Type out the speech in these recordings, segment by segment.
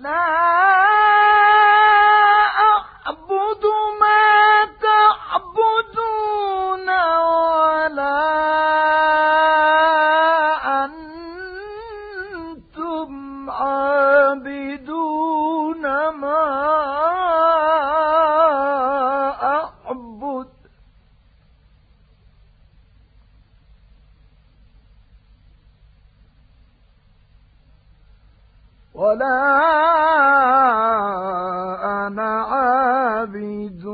لا ولا أنا عابد.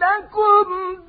لَكُمْ